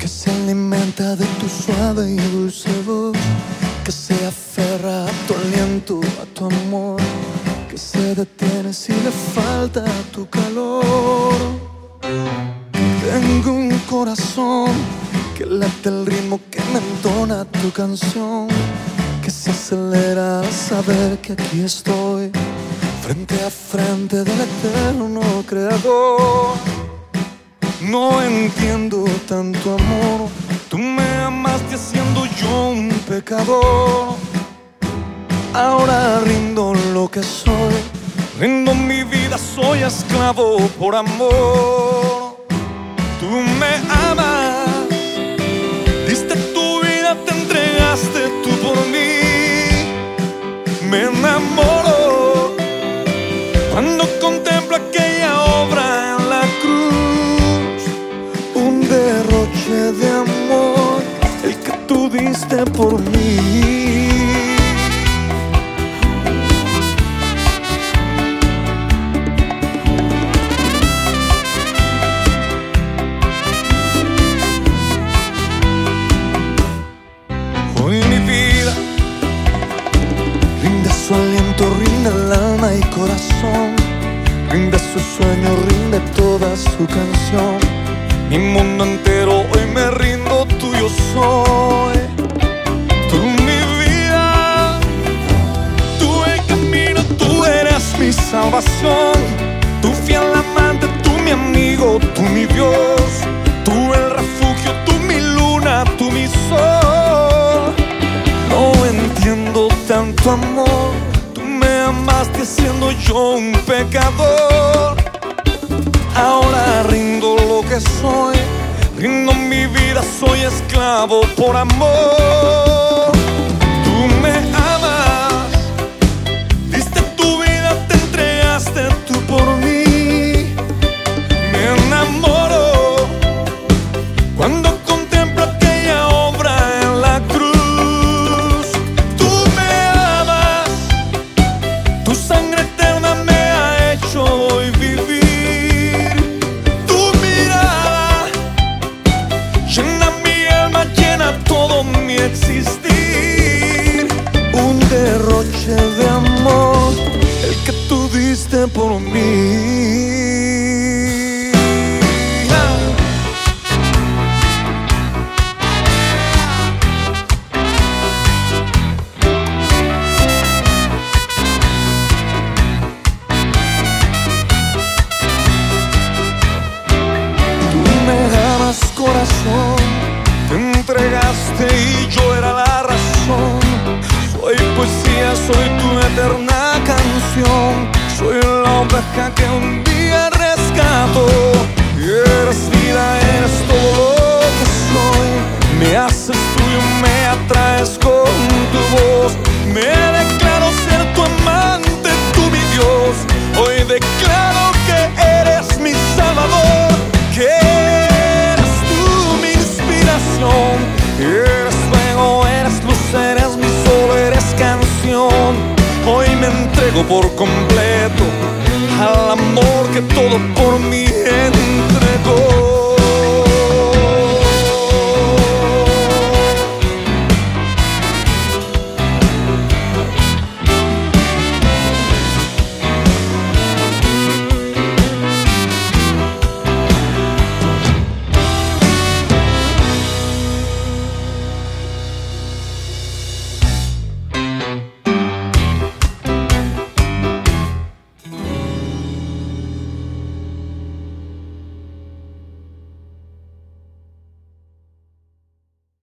que se alimenta de tu suave y dulce voz, que se aferra a tu aliento, a tu amor, que se detiene si le falta tu calor. Tengo un corazón que late el ritmo que me entona tu canción, que se acelera al saber que aquí estoy, frente a frente del eterno creador. No entiendo tanto amor, tú me amaste siendo yo un pecador. Ahora rindo lo que soy, rindo mi vida, soy esclavo por amor. Tú me aliento, rinde el alma y corazón, rinde su sueño, rinde toda su canción. Mi mundo entero hoy me rindo, tuyo soy. Tú mi vida, tú el camino, tú eres mi salvación. Tu fiel amante, tú mi amigo, tú mi Dios. Tú el refugio, tú mi luna, tú mi sol. No entiendo tanto amor. Siendo yo un pecador. Ahora rindo lo que soy. Rindo mi vida, soy esclavo por amor. El que tú diste por mí. Tú me amas corazón, te entregaste y yo era la razón. Soy poesía, soy tu eterna canción. Soy la oveja que un día Hoy me entrego por completo al amor que todo por mí entregó.